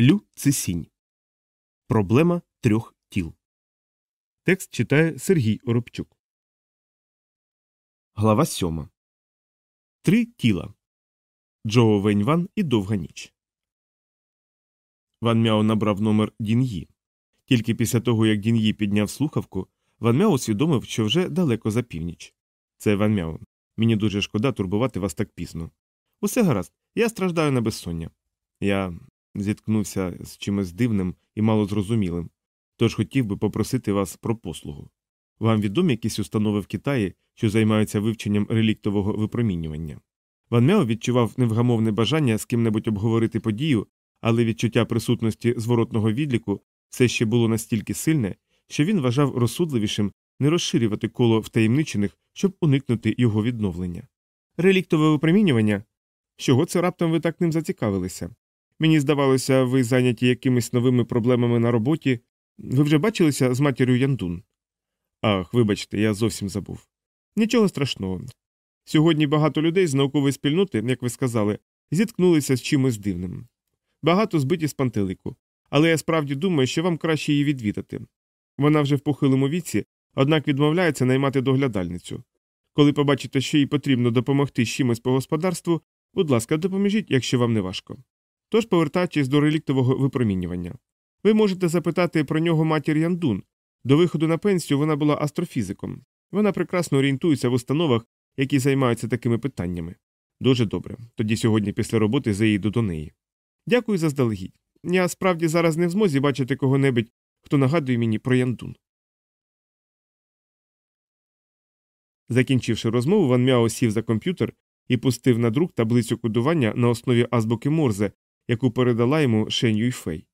Лю Цисінь. Проблема трьох тіл. Текст читає Сергій Оробчук. Глава сьома. Три тіла. Джоу Веньван і довга ніч. Ван Мяо набрав номер Дін'ї. Тільки після того, як Дін'ї підняв слухавку, Ван Мяо усвідомив, що вже далеко за північ. Це Ван Мяо. Мені дуже шкода турбувати вас так пізно. Усе гаразд, я страждаю на безсоння. Я зіткнувся з чимось дивним і малозрозумілим, тож хотів би попросити вас про послугу. Вам відомі якісь установи в Китаї, що займаються вивченням реліктового випромінювання? Ван Мяо відчував невгамовне бажання з ким-небудь обговорити подію, але відчуття присутності зворотного відліку все ще було настільки сильне, що він вважав розсудливішим не розширювати коло втаємничених, щоб уникнути його відновлення. Реліктове випромінювання? Чого це раптом ви так ним зацікавилися? Мені здавалося, ви зайняті якимись новими проблемами на роботі. Ви вже бачилися з матір'ю Яндун? Ах, вибачте, я зовсім забув. Нічого страшного. Сьогодні багато людей з наукової спільноти, як ви сказали, зіткнулися з чимось дивним. Багато збиті з пантелику. Але я справді думаю, що вам краще її відвідати. Вона вже в похилому віці, однак відмовляється наймати доглядальницю. Коли побачите, що їй потрібно допомогти з чимось по господарству, будь ласка, допоможіть, якщо вам не важко. Тож, повертаючись до реліктового випромінювання, ви можете запитати про нього матір Яндун. До виходу на пенсію вона була астрофізиком. Вона прекрасно орієнтується в установах, які займаються такими питаннями. Дуже добре. Тоді сьогодні після роботи заїду до неї. Дякую заздалегідь. Я справді зараз не в змозі бачити кого-небудь, хто нагадує мені про Яндун. Закінчивши розмову, Ван Мяо сів за комп'ютер і пустив на друк таблицю кодування на основі азбуки Морзе, яку передала йому Шень Юйфей.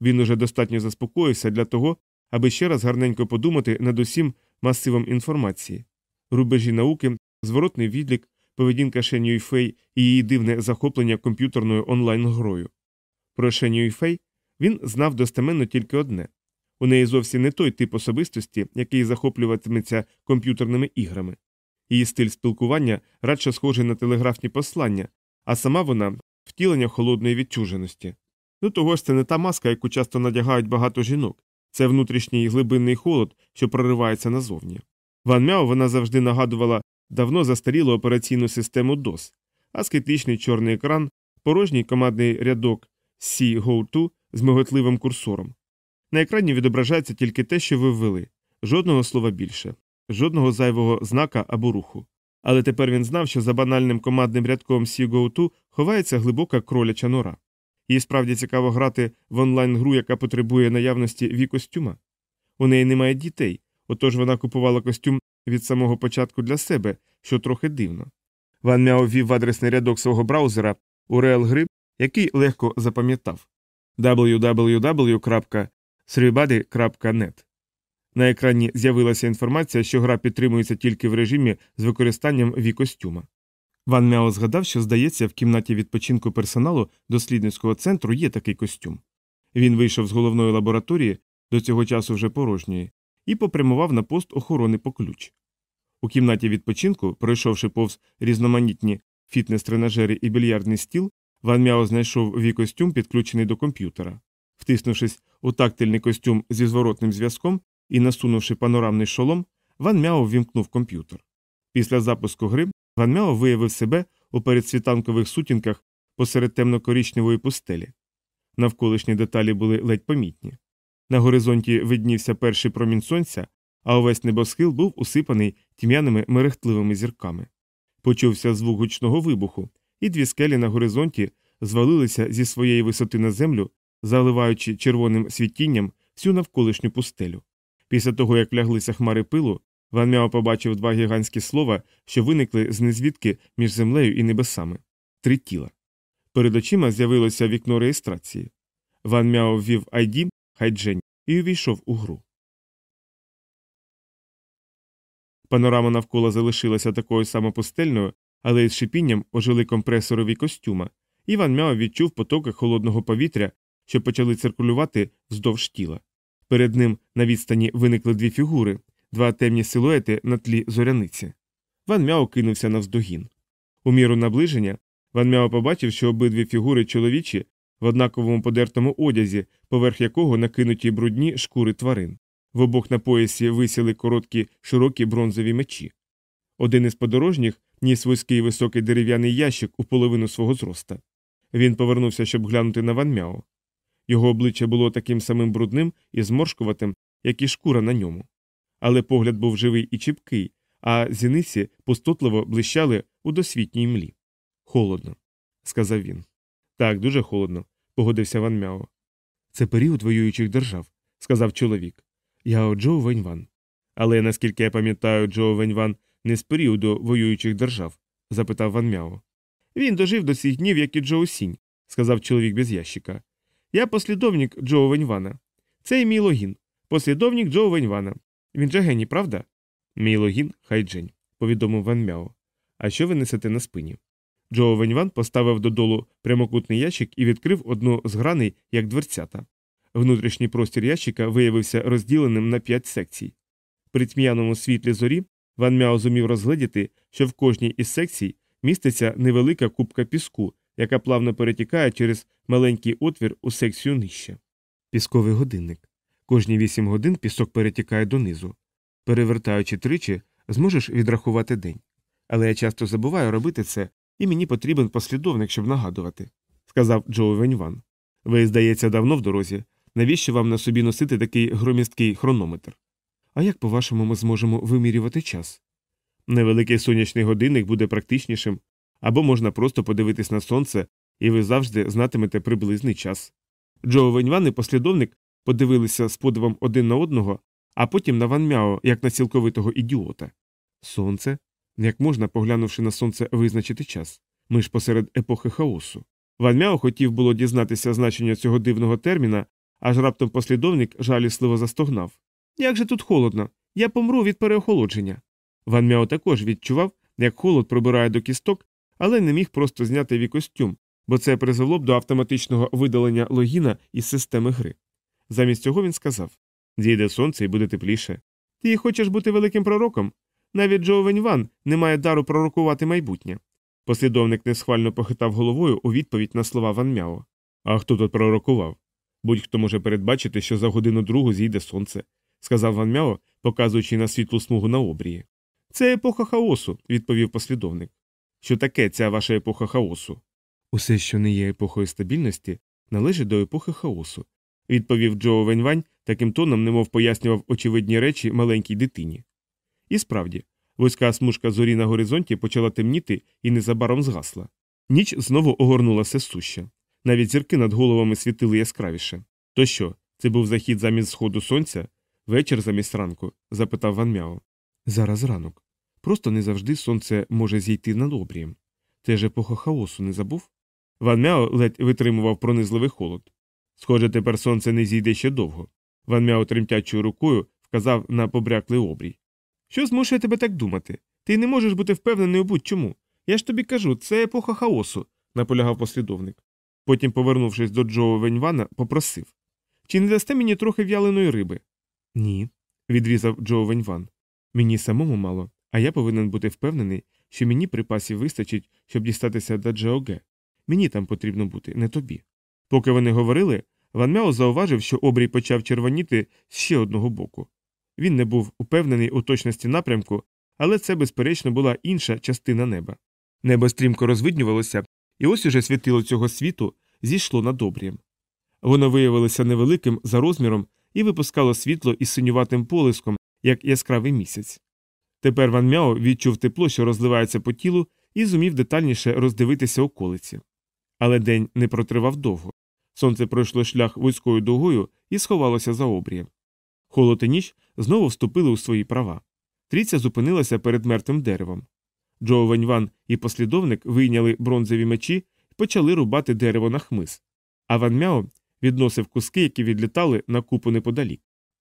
Він уже достатньо заспокоївся для того, аби ще раз гарненько подумати над усім масивом інформації, рубежі науки, зворотний відлік, поведінка Шень Юйфей і її дивне захоплення комп'ютерною онлайн-грою. Про Шень Юйфей він знав достеменно тільки одне у неї зовсім не той тип особистості, який захоплюватиметься комп'ютерними іграми. Її стиль спілкування радше схожий на телеграфні послання, а сама вона втілення холодної відчуженості. До того ж, це не та маска, яку часто надягають багато жінок, це внутрішній глибинний холод, що проривається назовні. Ван Мяо вона завжди нагадувала давно застарілу операційну систему DOS, аскетичний чорний екран, порожній командний рядок C-Go2 з миготливим курсором. На екрані відображається тільки те, що ви ввели, жодного слова більше, жодного зайвого знака або руху. Але тепер він знав, що за банальним командним рядком C-Go2 ховається глибока кроляча нора. Їй справді цікаво грати в онлайн-гру, яка потребує наявності ві-костюма. У неї немає дітей, отож вона купувала костюм від самого початку для себе, що трохи дивно. Ван Мяо ввів в адресний рядок свого браузера URL гри, який легко запам'ятав www.3body.net. На екрані з'явилася інформація, що гра підтримується тільки в режимі з використанням ві-костюма. Ван Мяо згадав, що, здається, в кімнаті відпочинку персоналу дослідницького центру є такий костюм. Він вийшов з головної лабораторії, до цього часу вже порожньої, і попрямував на пост охорони по ключ. У кімнаті відпочинку, пройшовши повз різноманітні фітнес-тренажери і більярдний стіл, Ван Мяо знайшов ві костюм, підключений до комп'ютера. Втиснувшись у тактильний костюм зі зворотним зв'язком і насунувши панорамний шолом, Ван Мяо ввімкнув комп'ютер. Після запуску гри Ван Мяо виявив себе у передсвітанкових сутінках посеред темно-корічневої пустелі. Навколишні деталі були ледь помітні. На горизонті виднівся перший промінь сонця, а увесь небосхил був усипаний тьмяними мерехтливими зірками. Почувся звук гучного вибуху, і дві скелі на горизонті звалилися зі своєї висоти на землю, заливаючи червоним світінням всю навколишню пустелю. Після того, як ляглися хмари пилу, Ван Мяо побачив два гігантські слова, що виникли з незвідки між землею і небесами три тіла. Перед очима з'явилося вікно реєстрації. Ван Мяо ввів ID, хайджень і увійшов у гру. Панорама навколо залишилася такою самопустельною, але із шипінням ожили компресорові костюма, і Ван Мяо відчув потоки холодного повітря, що почали циркулювати вздовж тіла. Перед ним на відстані виникли дві фігури, два темні силуети на тлі зоряниці. Ван Мяо кинувся навздогін. У міру наближення Ван Мяо побачив, що обидві фігури чоловічі в однаковому подертому одязі, поверх якого накинуті брудні шкури тварин. В обох на поясі висіли короткі широкі бронзові мечі. Один із подорожніх ніс вузький високий дерев'яний ящик у половину свого зроста. Він повернувся, щоб глянути на Ван Мяо. Його обличчя було таким самим брудним і зморшкуватим, як і шкура на ньому. Але погляд був живий і чіпкий, а зіниці пустотливо блищали у досвітній млі. Холодно, сказав він. Так, дуже холодно, погодився Ван Мяо. Це період воюючих держав, сказав чоловік. Я Джо Веньван. Але наскільки я пам'ятаю, Джо Веньван не з періоду воюючих держав? запитав Ван Мяо. Він дожив до цих днів, як і Джо Сінь, сказав чоловік без ящика. Я послідовник Джо Веньвана. Це і мій логін, послідовник Джо Веньвана. Він же геній, правда? Мій логін Хайджень, повідомив Ван Мяо. А що ви несете на спині? Джо Веньван поставив додолу прямокутний ящик і відкрив одну з граней, як дверцята. Внутрішній простір ящика виявився розділеним на п'ять секцій. При тьмяному світлі зорі Ван Мяо зумів розгледіти, що в кожній із секцій міститься невелика кубка піску, яка плавно перетікає через маленький отвір у секцію нижче. Пісковий годинник. Кожні вісім годин пісок перетікає донизу. Перевертаючи тричі, зможеш відрахувати день. Але я часто забуваю робити це, і мені потрібен послідовник, щоб нагадувати, сказав Джо Веньван. Ви, здається, давно в дорозі. Навіщо вам на собі носити такий громісткий хронометр? А як, по вашому, ми зможемо вимірювати час? Невеликий сонячний годинник буде практичнішим, або можна просто подивитись на сонце, і ви завжди знатимете приблизний час. Джо Веньван і послідовник подивилися з подивом один на одного, а потім на Ван Мяо, як на цілковитого ідіота. Сонце? Як можна, поглянувши на сонце, визначити час? Ми ж посеред епохи хаосу. Ван Мяо хотів було дізнатися значення цього дивного терміна, аж раптом послідовник жалісливо застогнав. Як же тут холодно? Я помру від переохолодження. Ван Мяо також відчував, як холод пробирає до кісток, але не міг просто зняти вікостюм, бо це призвело б до автоматичного видалення логіна із системи гри. Замість цього він сказав Зійде сонце і буде тепліше. Ти хочеш бути великим пророком? Навіть Джо Веньван не має дару пророкувати майбутнє. Послідовник несхвально похитав головою у відповідь на слова Ван Мяо. А хто тут пророкував? Будь-хто може передбачити, що за годину другу зійде сонце, сказав Ван Мяо, показуючи на світлу смугу на обрії. Це епоха хаосу, відповів послідовник. Що таке ця ваша епоха хаосу? Усе, що не є епохою стабільності, належить до епохи хаосу, відповів Джо Веньвань, таким тоном, немов пояснював очевидні речі маленькій дитині. І справді, вузька смужка зорі на горизонті почала темніти і незабаром згасла. Ніч знову огорнулася суща. Навіть зірки над головами світили яскравіше. То що, це був захід замість сходу сонця, вечір замість ранку? запитав Ван Мяо. Зараз ранок. Просто не завжди сонце може зійти над обрієм. Це ж епоха хаосу не забув? Ван Мяо ледь витримував пронизливий холод. Схоже, тепер сонце не зійде ще довго. Ван Мяо тремтячою рукою вказав на побряклий обрій. Що змушує тебе так думати? Ти не можеш бути впевнений у будь-чому. Я ж тобі кажу, це епоха хаосу, наполягав послідовник. Потім, повернувшись до Джо Веньвана, попросив Чи не дасте мені трохи в'яленої риби? Ні, відрізав Джо Веньван. Мені самому мало, а я повинен бути впевнений, що мені припасів вистачить, щоб дістатися до Джеоге. Мені там потрібно бути, не тобі. Поки вони говорили, Ван Мяо зауважив, що обрій почав червоніти з ще одного боку. Він не був упевнений у точності напрямку, але це, безперечно, була інша частина неба. Небо стрімко розвиднювалося, і ось уже світило цього світу зійшло над обрієм. Воно виявилося невеликим за розміром і випускало світло із синюватим полиском, як яскравий місяць. Тепер Ван Мяо відчув тепло, що розливається по тілу, і зумів детальніше роздивитися околиці. Але день не протривав довго. Сонце пройшло шлях вузькою дугою і сховалося за обрієм. Холод і ніч знову вступили у свої права. Трійця зупинилася перед мертвим деревом. Джо Веньван і послідовник вийняли бронзові мечі і почали рубати дерево на хмиз. А Ван Мяо відносив куски, які відлітали на купу неподалік.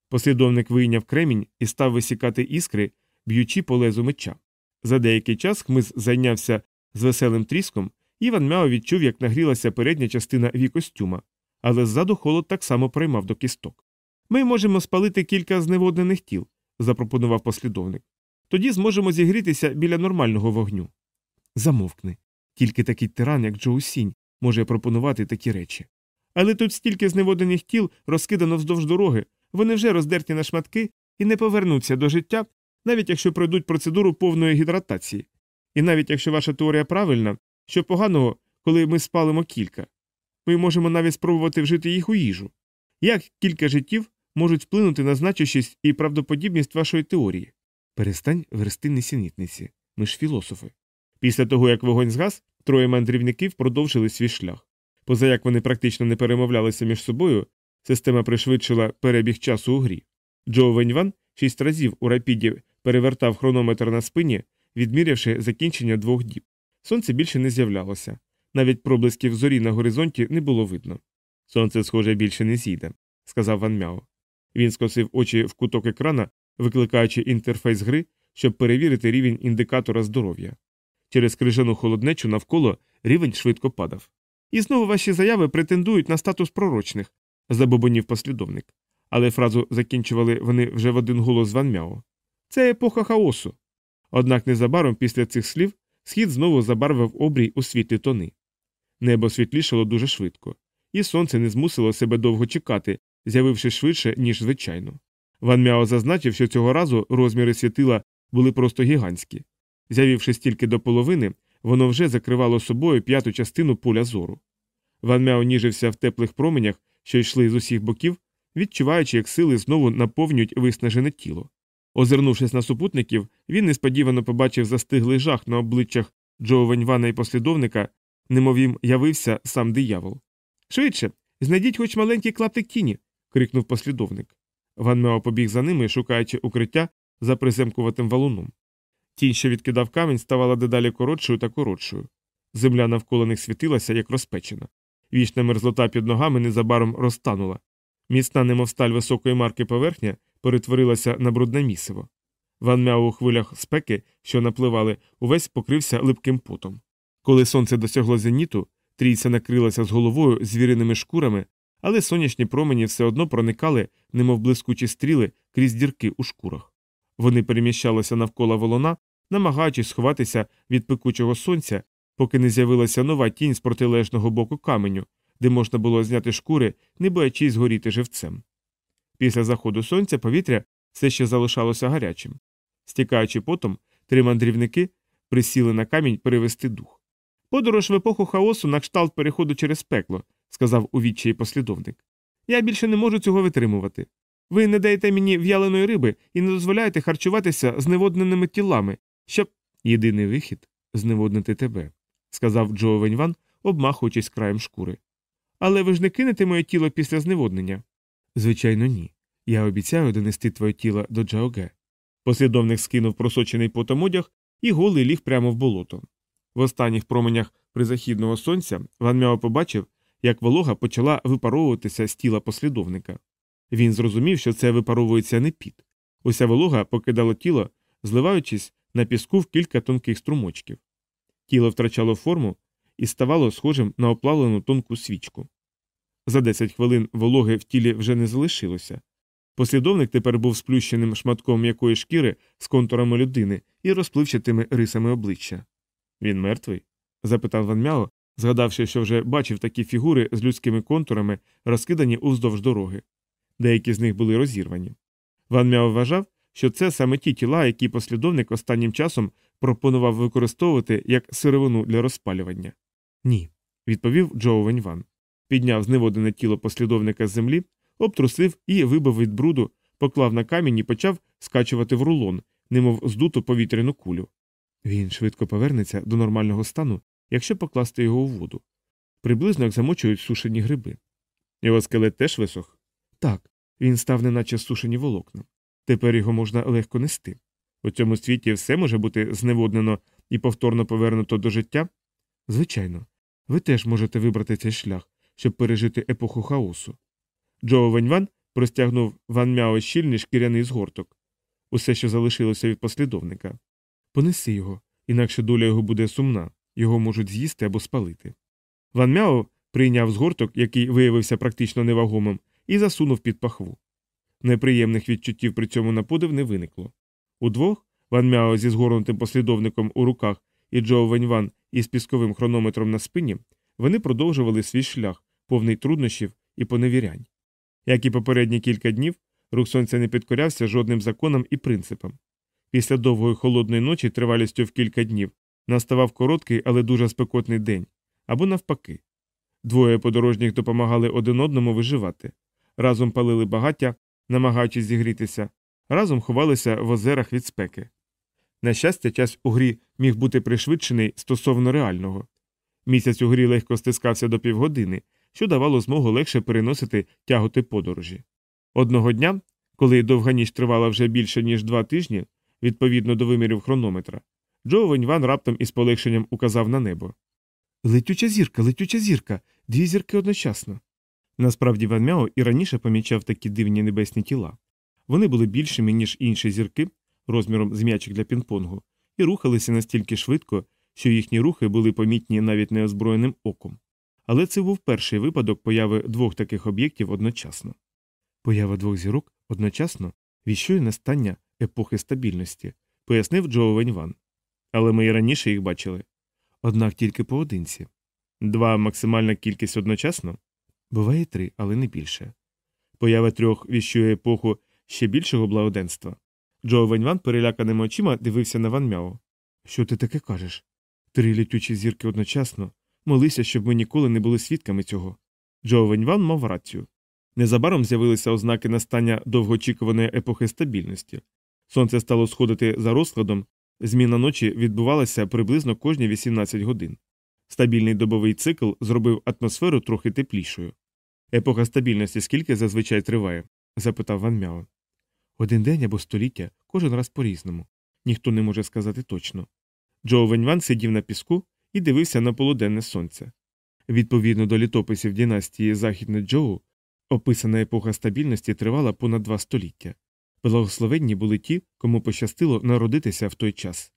Послідовник вийняв кремінь і став висікати іскри, б'ючи по лезу меча. За деякий час хмиз зайнявся з веселим тріском, і Ван Мяо відчув, як нагрілася передня частина вікостюма, але ззаду холод так само приймав до кісток. Ми можемо спалити кілька зневоднених тіл, запропонував послідовник. Тоді зможемо зігрітися біля нормального вогню. Замовкни. Тільки такий тиран, як Джоу Сінь, може пропонувати такі речі. Але тут стільки зневодених тіл розкидано вздовж дороги, вони вже роздерті на шматки і не повернуться до життя, навіть якщо пройдуть процедуру повної гідратації. І навіть якщо ваша теорія правильна, що поганого, коли ми спалимо кілька, ми можемо навіть спробувати вжити їх у їжу. Як кілька життів можуть вплинути на значущість і правдоподібність вашої теорії? Перестань версти несенітниці. Ми ж філософи. Після того, як вогонь згас, троє мандрівників продовжили свій шлях. Поза як вони практично не перемовлялися між собою, система пришвидшила перебіг часу у грі. Джо Веньван шість разів у рапіді перевертав хронометр на спині, відмірявши закінчення двох діб. Сонце більше не з'являлося. Навіть проблисків зорі на горизонті не було видно. Сонце, схоже, більше не зійде, сказав Ван Мяо. Він скосив очі в куток екрана, викликаючи інтерфейс гри, щоб перевірити рівень індикатора здоров'я. Через крижану холоднечу навколо рівень швидко падав. І знову ваші заяви претендують на статус пророчних, забобонів послідовник. Але фразу закінчували вони вже в один голос Ван Мяо. Це епоха хаосу. Однак незабаром після цих слів схід знову забарвив обрій у світлі тони. Небо світлішало дуже швидко, і сонце не змусило себе довго чекати, з'явившись швидше, ніж звичайно. Ван Мяо зазначив, що цього разу розміри світила були просто гігантські. З'явившись тільки до половини, воно вже закривало собою п'яту частину поля зору. Ван Мяо ніжився в теплих променях, що йшли з усіх боків, відчуваючи, як сили знову наповнюють виснажене тіло. Озирнувшись на супутників, він несподівано побачив застиглий жах на обличчях Джо Веньвана і послідовника, немов їм явився сам диявол. Швидше, знайдіть хоч маленький клаптик тіні. крикнув послідовник. Ван Мео побіг за ними, шукаючи укриття за приземкуватим валуном. Тінь, що відкидав камінь, ставала дедалі коротшою та коротшою. Земля навколо них світилася, як розпечена. Вічна мерзлота під ногами незабаром розтанула. Міцна, немов сталь високої марки поверхня, перетворилася на брудне місиво. Ван Мяо у хвилях спеки, що напливали, увесь покрився липким потом. Коли сонце досягло зеніту, трійця накрилася з головою звіриними шкурами, але сонячні промені все одно проникали, немов блискучі стріли, крізь дірки у шкурах. Вони переміщалися навколо волона, намагаючись сховатися від пекучого сонця, поки не з'явилася нова тінь з протилежного боку каменю, де можна було зняти шкури, не боячись згоріти живцем. Після заходу сонця повітря все ще залишалося гарячим. Стікаючи потом, три мандрівники присіли на камінь перевести дух. Подорож в епоху хаосу на кшталт переходу через пекло, сказав у відчаї послідовник. Я більше не можу цього витримувати. Ви не даєте мені в'яленої риби і не дозволяєте харчуватися зневодненими тілами, щоб. Єдиний вихід зневоднити тебе, сказав Джо Веньван, обмахуючись краєм шкури. Але ви ж не кинете моє тіло після зневоднення. Звичайно, ні. Я обіцяю донести твоє тіло до Джаоге. Послідовник скинув просочений потом одяг і голий ліг прямо в болото. В останніх променях призахідного сонця Ван Мяо побачив, як волога почала випаровуватися з тіла послідовника. Він зрозумів, що це випаровується не під. Уся волога покидала тіло, зливаючись на піску в кілька тонких струмочків. Тіло втрачало форму і ставало схожим на оплавлену тонку свічку. За 10 хвилин вологи в тілі вже не залишилося. Послідовник тепер був сплющеним шматком м'якої шкіри з контурами людини і розпливчатими рисами обличчя. Він мертвий? запитав Ван Мяо, згадавши, що вже бачив такі фігури з людськими контурами, розкидані уздовж дороги. Деякі з них були розірвані. Ван Мяо вважав, що це саме ті тіла, які послідовник останнім часом пропонував використовувати як сировину для розпалювання. Ні, відповів Джоу Веньван. Підняв зневодене тіло послідовника з землі, обтрусив і вибив від бруду, поклав на камінь і почав скачувати в рулон, немов здуту повітряну кулю. Він швидко повернеться до нормального стану, якщо покласти його у воду. Приблизно як замочують сушені гриби. Його скелет теж висох? Так, він став неначе сушені волокна. Тепер його можна легко нести. У цьому світі все може бути зневоднено і повторно повернуто до життя? Звичайно, ви теж можете вибрати цей шлях, щоб пережити епоху хаосу. Джо Ваньван простягнув Ван Мяо щільний шкіряний згорток усе, що залишилося від послідовника. Понеси його, інакше доля його буде сумна, його можуть з'їсти або спалити. Ван Мяо прийняв згорток, який виявився практично невагомим, і засунув під пахву. Неприємних відчуттів при цьому на подив не виникло. Удвох Ван Мяо зі згорнутим послідовником у руках і Джоу Веньван із пісковим хронометром на спині вони продовжували свій шлях, повний труднощів і поневірянь. Як і попередні кілька днів, рух сонця не підкорявся жодним законам і принципам. Після довгої холодної ночі, тривалістю в кілька днів, наставав короткий, але дуже спекотний день або навпаки. Двоє подорожніх допомагали один одному виживати, разом палили багаття, намагаючись зігрітися, разом ховалися в озерах від спеки. На щастя, час у грі міг бути пришвидшений стосовно реального. Місяць у грі легко стискався до півгодини, що давало змогу легше переносити тяготи подорожі. Одного дня, коли довга ніч тривала вже більше, ніж два тижні, відповідно до вимірів хронометра, Джо Веньван раптом із полегшенням указав на небо. Летюча зірка, летюча зірка, дві зірки одночасно. Насправді Ван Мяо і раніше помічав такі дивні небесні тіла. Вони були більшими, ніж інші зірки, розміром з м'ячик для пінг-понгу, і рухалися настільки швидко, що їхні рухи були помітні навіть неозброєним оком. Але це був перший випадок появи двох таких об'єктів одночасно. Поява двох зірок одночасно віщує настання епохи стабільності, пояснив Джо Веньван. Але ми і раніше їх бачили. Однак тільки поодинці. Два максимальна кількість одночасно? Буває три, але не більше. Поява трьох віщує епоху ще більшого благоденства. Джо Веньван переляканими очима дивився на Ван Мяо. Що ти таке кажеш? Три літючі зірки одночасно. Молися, щоб ми ніколи не були свідками цього. Джо Веньван мав рацію. Незабаром з'явилися ознаки настання довгоочікуваної епохи стабільності. Сонце стало сходити за розкладом, зміна ночі відбувалася приблизно кожні 18 годин. Стабільний добовий цикл зробив атмосферу трохи теплішою. Епоха стабільності скільки зазвичай триває? запитав Ван Мяо. Один день або століття, кожен раз по різному. Ніхто не може сказати точно. Джо Веньван сидів на піску і дивився на полуденне сонце. Відповідно до літописів династії Західне Джоу, описана епоха стабільності тривала понад два століття. Благословенні були ті, кому пощастило народитися в той час.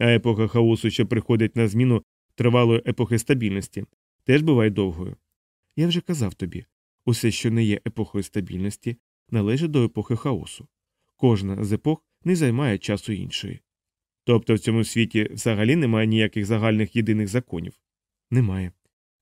А епоха хаосу, що приходить на зміну тривалої епохи стабільності, теж буває довгою. Я вже казав тобі усе, що не є епохою стабільності, належить до епохи хаосу. Кожна з епох не займає часу іншої. Тобто в цьому світі взагалі немає ніяких загальних єдиних законів? Немає.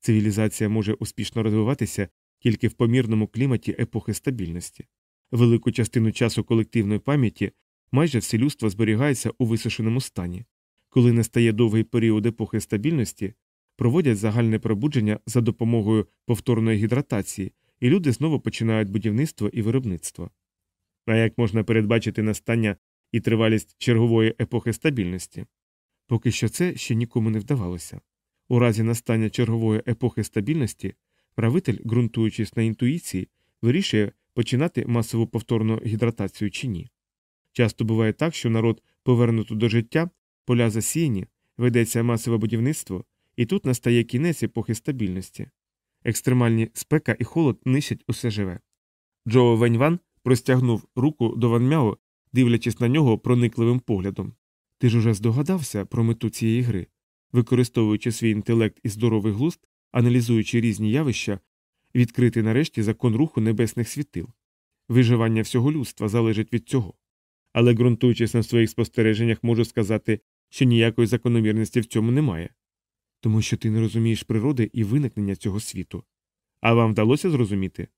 Цивілізація може успішно розвиватися тільки в помірному кліматі епохи стабільності. Велику частину часу колективної пам'яті майже все людство зберігається у висушеному стані. Коли настає довгий період епохи стабільності, проводять загальне пробудження за допомогою повторної гідратації, і люди знову починають будівництво і виробництво. А як можна передбачити настання і тривалість чергової епохи стабільності? Поки що це ще нікому не вдавалося. У разі настання чергової епохи стабільності правитель, ґрунтуючись на інтуїції, вирішує починати масову повторну гідратацію чи ні. Часто буває так, що народ повернуто до життя, поля засіяні, ведеться масове будівництво, і тут настає кінець епохи стабільності. Екстремальні спека і холод нищать усе живе. Джо Веньван простягнув руку до Ван Мяо, дивлячись на нього проникливим поглядом. Ти ж уже здогадався про мету цієї гри, використовуючи свій інтелект і здоровий глузд, аналізуючи різні явища, відкрити нарешті закон руху небесних світил. Виживання всього людства залежить від цього. Але ґрунтуючись на своїх спостереженнях, можу сказати, що ніякої закономірності в цьому немає. Тому що ти не розумієш природи і виникнення цього світу. А вам вдалося зрозуміти?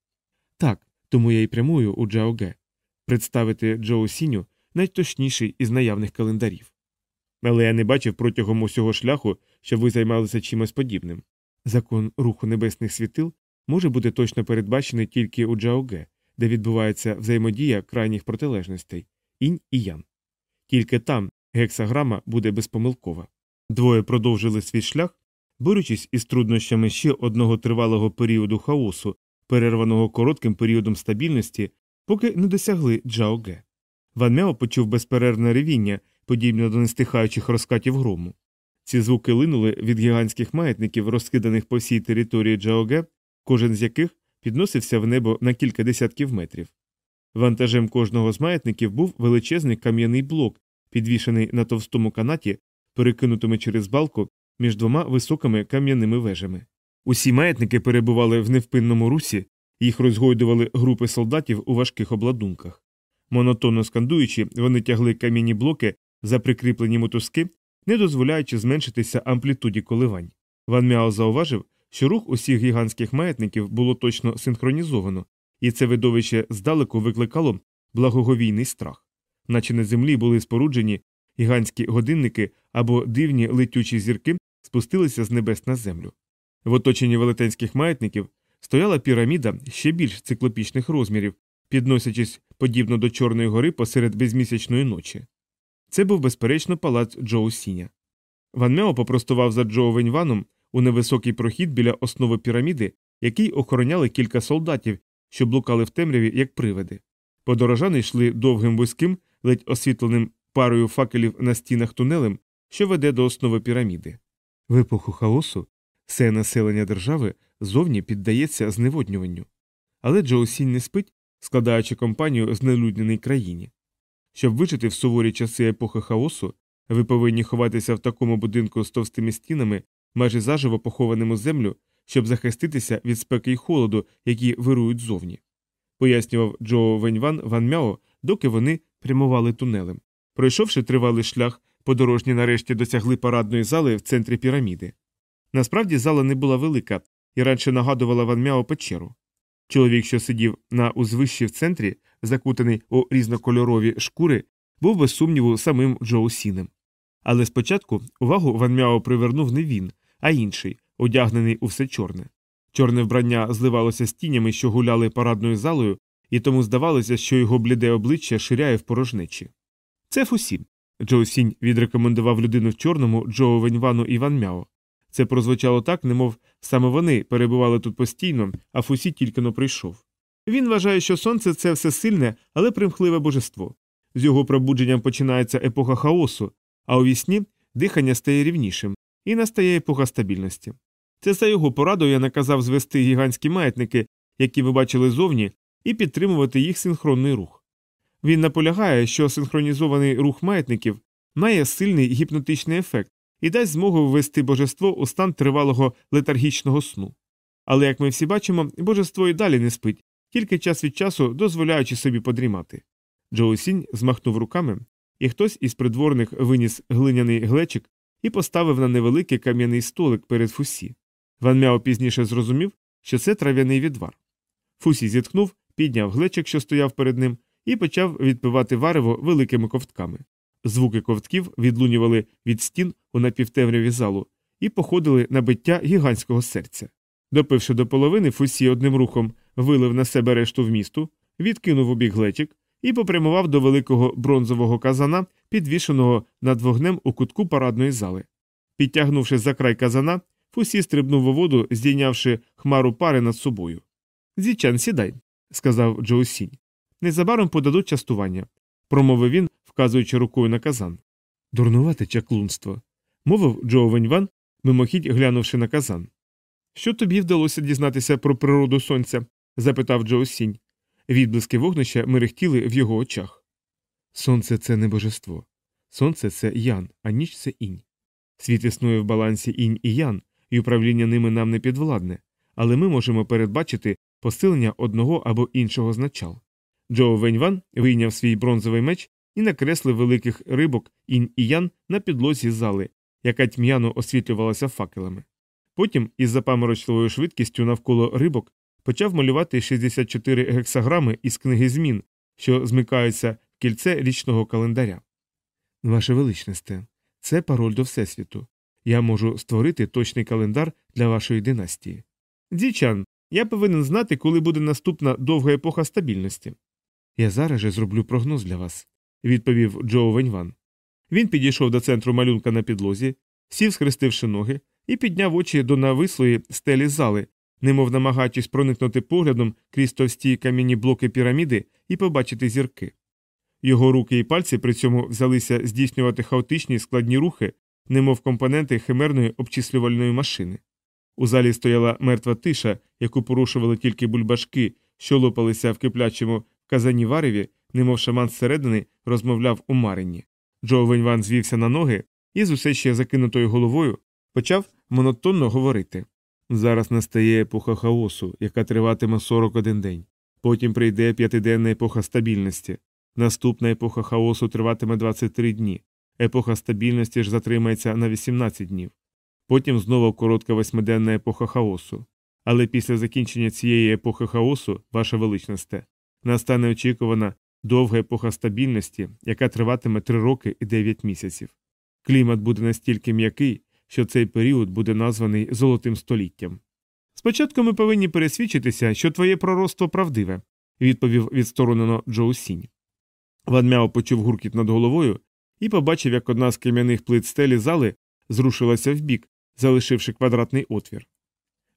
Так, тому я й прямую у Джаоге представити Джоу Сіню найточніший із наявних календарів. Але я не бачив протягом усього шляху, щоб ви займалися чимось подібним. Закон руху небесних світил може бути точно передбачений тільки у Джаоге, де відбувається взаємодія крайніх протилежностей інь і ян. Тільки там гексаграма буде безпомилкова. Двоє продовжили свій шлях, борючись із труднощами ще одного тривалого періоду хаосу, перерваного коротким періодом стабільності, поки не досягли Джаоге. Ван Мяо почув безперервне ревіння, подібне до нестихаючих розкатів грому. Ці звуки линули від гігантських маятників, розкиданих по всій території Джаоге, кожен з яких підносився в небо на кілька десятків метрів. Вантажем кожного з маятників був величезний кам'яний блок, підвішений на товстому канаті, перекинутими через балку між двома високими кам'яними вежами. Усі маятники перебували в невпинному русі, їх розгойдували групи солдатів у важких обладунках. Монотонно скандуючи, вони тягли кам'яні блоки за прикріплені мотузки, не дозволяючи зменшитися амплітуді коливань. Ван Мяо зауважив, що рух усіх гігантських маятників було точно синхронізовано, і це видовище здалеку викликало благоговійний страх, наче на землі були споруджені гігантські годинники або дивні летючі зірки спустилися з небес на землю. В оточенні велетенських маятників стояла піраміда ще більш циклопічних розмірів, підносячись подібно до Чорної гори посеред безмісячної ночі. Це був, безперечно, палац Джоу Сіня. Ван Мео попростував за Джоу Веньваном у невисокий прохід біля основи піраміди, який охороняли кілька солдатів, що блукали в темряві, як привиди. Подорожани йшли довгим вузьким, ледь освітленим парою факелів на стінах тунелем, що веде до основи піраміди. В епоху хаосу все населення держави зовні піддається зневоднюванню. Але Джоу Сінь не спить, складаючи компанію з нелюдненій країні. Щоб вижити в суворі часи епохи хаосу, ви повинні ховатися в такому будинку з товстими стінами, майже заживо похованим у землю, щоб захиститися від спеки й холоду, які вирують зовні. Пояснював Джо Веньван Ван Мяо, доки вони прямували тунелем. Пройшовши тривалий шлях, подорожні нарешті досягли парадної зали в центрі піраміди. Насправді зала не була велика і радше нагадувала Ван Мяо печеру. Чоловік, що сидів на узвищі в центрі, закутаний у різнокольорові шкури, був без сумніву самим Джоу Сінем. Але спочатку увагу Ван Мяо привернув не він, а інший, одягнений у все чорне. Чорне вбрання зливалося з тінями, що гуляли парадною залою, і тому здавалося, що його бліде обличчя ширяє в порожнечі. Це Фусі. Джоу Сінь відрекомендував людину в чорному Джоу Веньвану і Ван Мяо. Це прозвучало так, немов саме вони перебували тут постійно, а Фусі тільки но прийшов. Він вважає, що сонце це все сильне, але примхливе божество. З його пробудженням починається епоха хаосу, а у вісні дихання стає рівнішим, і настає епоха стабільності. Це за його порадою я наказав звести гігантські маятники, які ви бачили зовні, і підтримувати їх синхронний рух. Він наполягає, що синхронізований рух маятників має сильний гіпнотичний ефект і дасть змогу ввести божество у стан тривалого летаргічного сну. Але, як ми всі бачимо, божество і далі не спить, тільки час від часу дозволяючи собі подрімати. Джоу Сінь змахнув руками, і хтось із придворних виніс глиняний глечик і поставив на невеликий кам'яний столик перед Фусі. Ван Мяо пізніше зрозумів, що це трав'яний відвар. Фусі зітхнув, підняв глечик, що стояв перед ним, і почав відпивати варево великими ковтками. Звуки ковтків відлунювали від стін у напівтемряві залу і походили на биття гігантського серця. Допивши до половини, Фусі одним рухом вилив на себе решту вмісту, відкинув у бік глечик і попрямував до великого бронзового казана, підвішеного над вогнем у кутку парадної зали. Підтягнувши за край казана, Фусі стрибнув у воду, здійнявши хмару пари над собою. Зічан, сідай, сказав Джоу Сінь. Незабаром подадуть частування, промовив він, вказуючи рукою на казан. Дурнувате чаклунство, мовив Джоу Веньван, мимохідь глянувши на казан. Що тобі вдалося дізнатися про природу сонця? запитав Джоу Сінь. Відблиски вогнища мерехтіли в його очах. Сонце це не божество. Сонце це ян, а ніч це інь. Світ існує в балансі інь і ян, і управління ними нам не підвладне, але ми можемо передбачити посилення одного або іншого з начал. Джоу Веньван вийняв свій бронзовий меч і накреслив великих рибок інь і ян на підлозі зали, яка тьмяно освітлювалася факелами. Потім, із запаморочливою швидкістю навколо рибок, почав малювати 64 гексаграми із книги змін, що змикаються в кільце річного календаря. Ваше величносте, це пароль до Всесвіту. Я можу створити точний календар для вашої династії. Дічан, я повинен знати, коли буде наступна довга епоха стабільності. Я зараз же зроблю прогноз для вас, відповів Джоу Веньван. Він підійшов до центру малюнка на підлозі, сів, схрестивши ноги, і підняв очі до навислої стелі зали, немов намагаючись проникнути поглядом крізь товсті кам'яні блоки піраміди і побачити зірки. Його руки і пальці при цьому взялися здійснювати хаотичні складні рухи, немов компоненти химерної обчислювальної машини. У залі стояла мертва тиша, яку порушували тільки бульбашки, що лопалися в киплячому казані вареві, немов шаман зсередини розмовляв у марині. Джо Веньван звівся на ноги і з усе ще закинутою головою почав монотонно говорити. Зараз настає епоха хаосу, яка триватиме 41 день. Потім прийде п'ятиденна епоха стабільності. Наступна епоха хаосу триватиме 23 дні. Епоха стабільності ж затримається на 18 днів. Потім знову коротка восьмиденна епоха хаосу. Але після закінчення цієї епохи хаосу, ваша величносте, настане очікувана довга епоха стабільності, яка триватиме три роки і дев'ять місяців. Клімат буде настільки м'який, що цей період буде названий золотим століттям. Спочатку ми повинні пересвідчитися, що твоє пророцтво правдиве, відповів відсторонено Джоу Сінь. Ван Мяо почув гуркіт над головою і побачив, як одна з кам'яних плит стелі зали зрушилася вбік, залишивши квадратний отвір.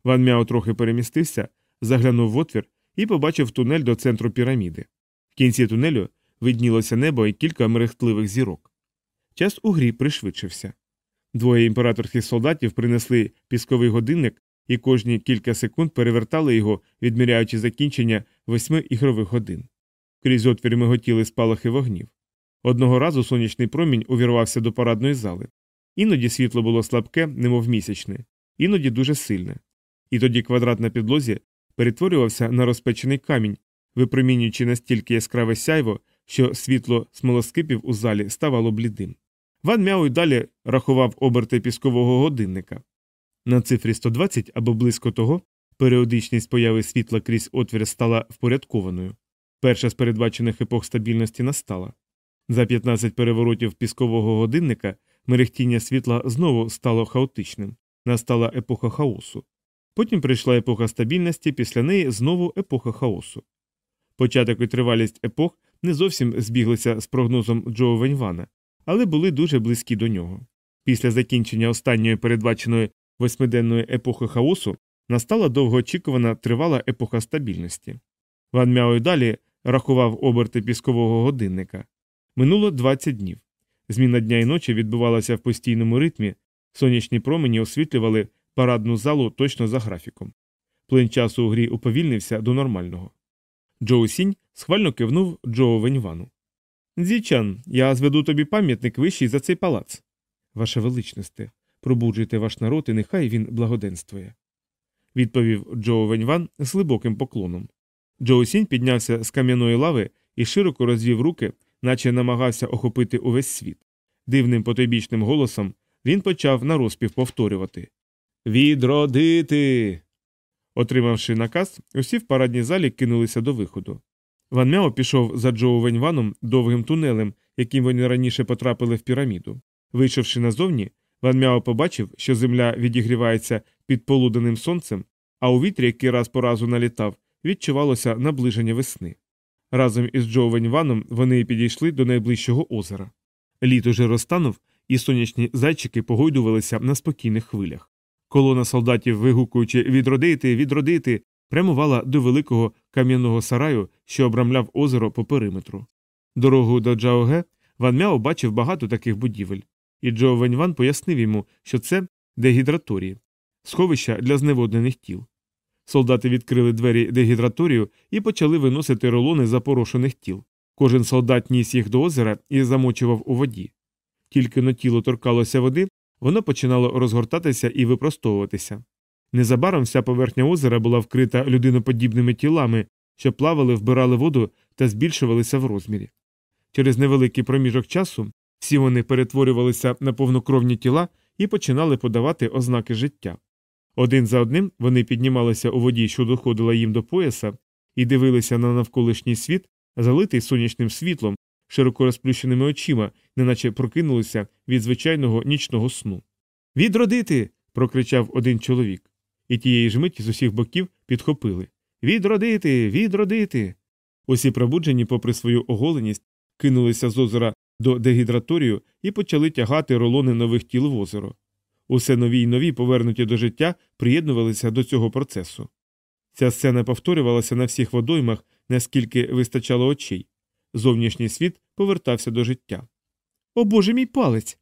Ван Мяо трохи перемістився, заглянув в отвір і побачив тунель до центру піраміди. В кінці тунелю виднілося небо і кілька мерехтливих зірок. Час у грі пришвидшився. Двоє імператорських солдатів принесли пісковий годинник і кожні кілька секунд перевертали його, відміряючи закінчення восьми ігрових годин. Крізь отвір миготіли спалахи вогнів. Одного разу сонячний промінь увірвався до парадної зали. Іноді світло було слабке, немов місячне, іноді дуже сильне. І тоді квадрат на підлозі перетворювався на розпечений камінь, випромінюючи настільки яскраве сяйво, що світло смолоскипів у залі ставало блідим. Ван Мяу й далі рахував оберти піскового годинника. На цифрі 120 або близько того періодичність появи світла крізь отвір стала впорядкованою. Перша з передбачених епох стабільності настала. За 15 переворотів піскового годинника мерехтіння світла знову стало хаотичним, настала епоха хаосу. Потім прийшла епоха стабільності, після неї знову епоха хаосу. Початок і тривалість епох не зовсім збіглися з прогнозом Джо Веньвана, але були дуже близькі до нього. Після закінчення останньої передбаченої восьмиденної епохи хаосу настала довгоочікувана тривала епоха стабільності. Ван Мяо й далі рахував оберти піскового годинника. Минуло 20 днів. Зміна дня і ночі відбувалася в постійному ритмі, сонячні промені освітлювали парадну залу точно за графіком. Плин часу у грі уповільнився до нормального. Джоу Сінь схвально кивнув Джоу Веньвану. Дзічан, я зведу тобі пам'ятник вищий за цей палац. Ваше величносте, пробуджуйте ваш народ, і нехай він благоденствує. Відповів Джоу Веньван з глибоким поклоном. Джоу Сінь піднявся з кам'яної лави і широко розвів руки, наче намагався охопити увесь світ. Дивним потойбічним голосом він почав нараспів повторювати Відродити. Отримавши наказ, усі в парадній залі кинулися до виходу. Ван Мяо пішов за Джоу Веньваном довгим тунелем, яким вони раніше потрапили в піраміду. Вийшовши назовні, Ван Мяо побачив, що земля відігрівається під полуденним сонцем, а у вітрі, який раз по разу налітав, відчувалося наближення весни. Разом із Джо Веньваном вони підійшли до найближчого озера. Літ уже розтанув, і сонячні зайчики погойдувалися на спокійних хвилях. Колона солдатів, вигукуючи відродити, відродити, прямувала до великого кам'яного сараю, що обрамляв озеро по периметру. Дорогою до Джаоге Ван Мяо бачив багато таких будівель, і Джо Веньван пояснив йому, що це дегідраторії, сховища для зневоднених тіл. Солдати відкрили двері дегідраторію і почали виносити рулони запорошених тіл. Кожен солдат ніс їх до озера і замочував у воді. Тільки но тіло торкалося води, воно починало розгортатися і випростовуватися. Незабаром вся поверхня озера була вкрита людиноподібними тілами, що плавали, вбирали воду та збільшувалися в розмірі. Через невеликий проміжок часу всі вони перетворювалися на повнокровні тіла і починали подавати ознаки життя. Один за одним вони піднімалися у воді, що доходила їм до пояса, і дивилися на навколишній світ, залитий сонячним світлом, широко розплющеними очима, неначе прокинулися від звичайного нічного сну. Відродити. прокричав один чоловік, і тієї ж миті з усіх боків підхопили Відродити, відродити. Усі пробуджені, попри свою оголеність, кинулися з озера до дегідраторію і почали тягати рулони нових тіл в озеро. Усе нові й нові, повернуті до життя, приєднувалися до цього процесу. Ця сцена повторювалася на всіх водоймах, наскільки вистачало очей. Зовнішній світ повертався до життя. О боже мій палець.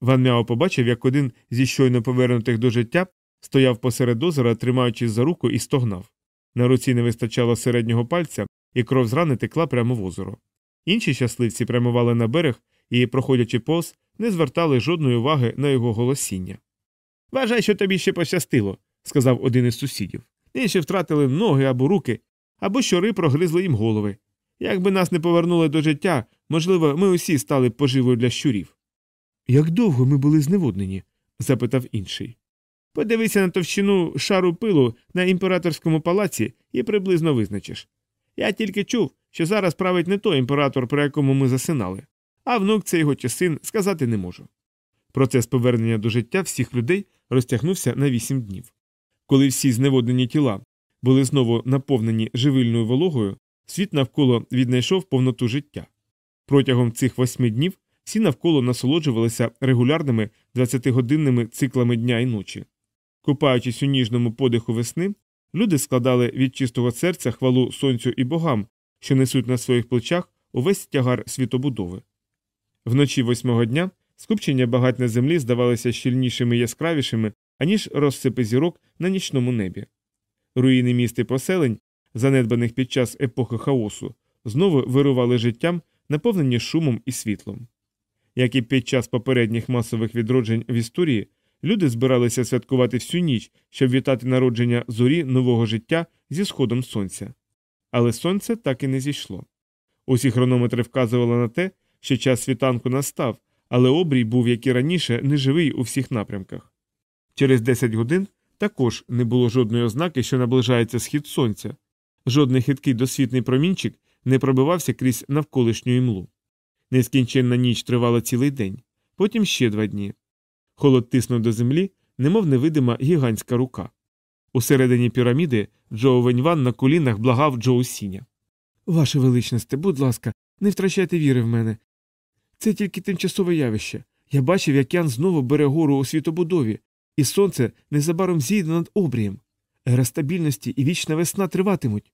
Ван Мяо побачив, як один зі щойно повернутих до життя стояв посеред озера, тримаючись за руку, і стогнав. На руці не вистачало середнього пальця, і кров з рани текла прямо в озеро. Інші щасливці прямували на берег і, проходячи повз, не звертали жодної уваги на його голосіння. Вважай, що тобі ще пощастило, сказав один із сусідів. Інші втратили ноги або руки, або щори прогризли їм голови. Якби нас не повернули до життя, можливо, ми усі стали поживою для щурів. Як довго ми були зневоднені? запитав інший. Подивися на товщину шару пилу на імператорському палаці і приблизно визначиш. Я тільки чув, що зараз править не той імператор, про якому ми засинали, а внук це його чи син сказати не можу. Процес повернення до життя всіх людей розтягнувся на вісім днів. Коли всі зневоднені тіла були знову наповнені живильною вологою, світ навколо віднайшов повноту життя. Протягом цих восьми днів всі навколо насолоджувалися регулярними 20-годинними циклами дня і ночі. Купаючись у ніжному подиху весни, люди складали від чистого серця хвалу сонцю і богам, що несуть на своїх плечах увесь тягар світобудови. Вночі восьмого дня скупчення багать на землі здавалися щільнішими і яскравішими, аніж розсипи зірок на нічному небі. Руїни міст і поселень, занедбаних під час епохи хаосу, знову вирували життям, наповнені шумом і світлом. Як і під час попередніх масових відроджень в історії, люди збиралися святкувати всю ніч, щоб вітати народження зорі нового життя зі сходом сонця. Але сонце так і не зійшло. Усі хронометри вказували на те, що час світанку настав, але обрій був, як і раніше, неживий у всіх напрямках. Через 10 годин також не було жодної ознаки, що наближається схід сонця, жодний хиткий досвітний промінчик не пробивався крізь навколишню імлу. Нескінченна ніч тривала цілий день, потім ще два дні. Холод тиснув до землі, немов невидима гігантська рука. Усередині піраміди Джоу Веньван на колінах благав Джоу Сіня. Ваше величносте, будь ласка, не втрачайте віри в мене. Це тільки тимчасове явище. Я бачив, як Ян знову бере гору у світобудові, і сонце незабаром зійде над обрієм. Ера стабільності і вічна весна триватимуть.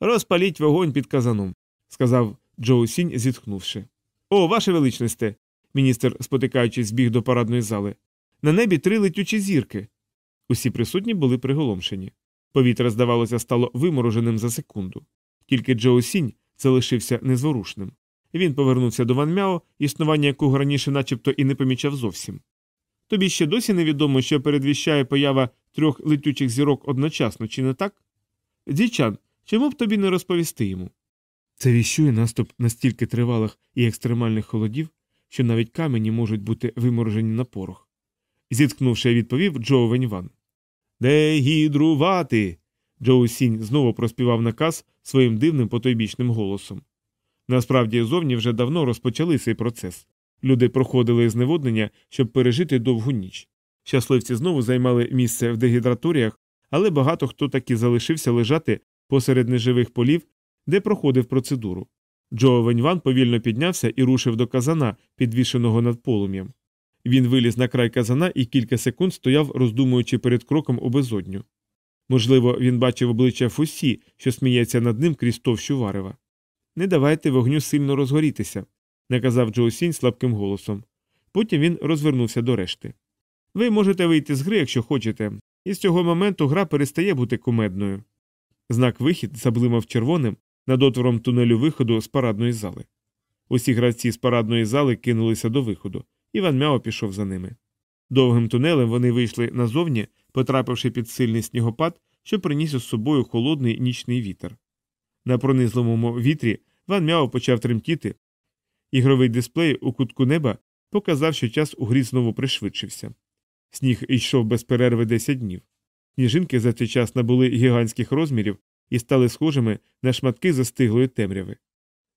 Розпаліть вогонь під казаном, сказав Джоу Сінь, зітхнувши. О, ваше величносте. Міністр, спотикаючись, збіг до парадної зали. На небі три летючі зірки. Усі присутні були приголомшені. Повітря, здавалося, стало вимороженим за секунду. Тільки Джоу Сінь залишився незворушним. Він повернувся до Ван Мяо, існування якого раніше начебто і не помічав зовсім. Тобі ще досі невідомо, що передвіщає поява трьох летючих зірок одночасно, чи не так? Дічан, чому б тобі не розповісти йому? Це віщує наступ настільки тривалих і екстремальних холодів, що навіть камені можуть бути виморожені на порох. Зіткнувши, відповів Джоу Веньван. Дегідрувати. Джоу Сінь знову проспівав наказ своїм дивним потойбічним голосом. Насправді, зовні вже давно розпочали цей процес. Люди проходили зневоднення, щоб пережити довгу ніч. Щасливці знову займали місце в дегідраторіях, але багато хто таки залишився лежати посеред неживих полів, де проходив процедуру. Джо Веньван повільно піднявся і рушив до казана, підвішеного над полум'ям. Він виліз на край казана і кілька секунд стояв, роздумуючи перед кроком у безодню. Можливо, він бачив обличчя Фусі, що сміється над ним крізь товщу варева. Не давайте вогню сильно розгорітися, наказав Джо Сінь слабким голосом. Потім він розвернувся до решти. Ви можете вийти з гри, якщо хочете, і з цього моменту гра перестає бути кумедною. Знак вихід заблимав червоним над отвором тунелю виходу з парадної зали. Усі гравці з парадної зали кинулися до виходу, і Ван Мяо пішов за ними. Довгим тунелем вони вийшли назовні, потрапивши під сильний снігопад, що приніс із собою холодний нічний вітер. На пронизливому вітрі Ван Мяо почав тремтіти. Ігровий дисплей у кутку неба показав, що час у грі знову пришвидшився. Сніг йшов без перерви 10 днів. Сніжинки за цей час набули гігантських розмірів і стали схожими на шматки застиглої темряви.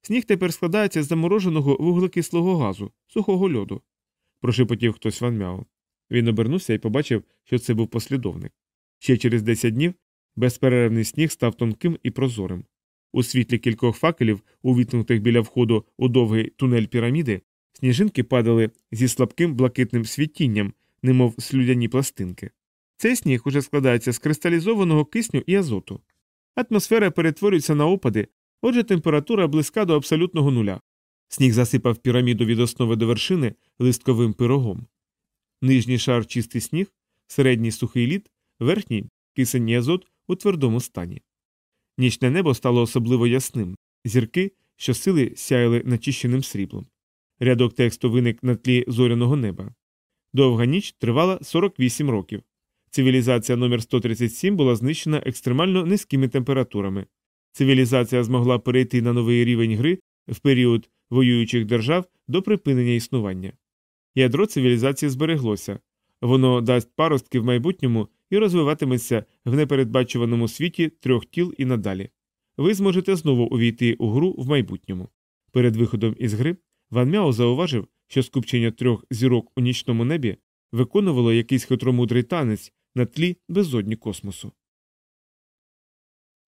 Сніг тепер складається з замороженого вуглекислого газу, сухого льоду, прошепотів хтось Ван Мяо. Він обернувся і побачив, що це був послідовник. Ще через 10 днів безперервний сніг став тонким і прозорим. У світлі кількох факелів, увіткнутих біля входу у довгий тунель піраміди, сніжинки падали зі слабким блакитним світінням, немов слюдяні пластинки. Цей сніг уже складається з кристалізованого кисню і азоту. Атмосфера перетворюється на опади, отже, температура близька до абсолютного нуля. Сніг засипав піраміду від основи до вершини листковим пирогом. Нижній шар чистий сніг, середній сухий лід, верхній кисень і азот у твердому стані. Нічне небо стало особливо ясним, зірки, що сили сяяли начищеним сріблом. Рядок тексту виник на тлі зоряного неба. Довга ніч тривала 48 років. Цивілізація номер 137 була знищена екстремально низькими температурами. Цивілізація змогла перейти на новий рівень гри в період воюючих держав до припинення існування. Ядро цивілізації збереглося, Воно дасть паростки в майбутньому і розвиватиметься в непередбачуваному світі трьох тіл і надалі. Ви зможете знову увійти у гру в майбутньому. Перед виходом із гри Ван Мяо зауважив, що скупчення трьох зірок у нічному небі виконувало якийсь хитромудрий танець на тлі безодні космосу.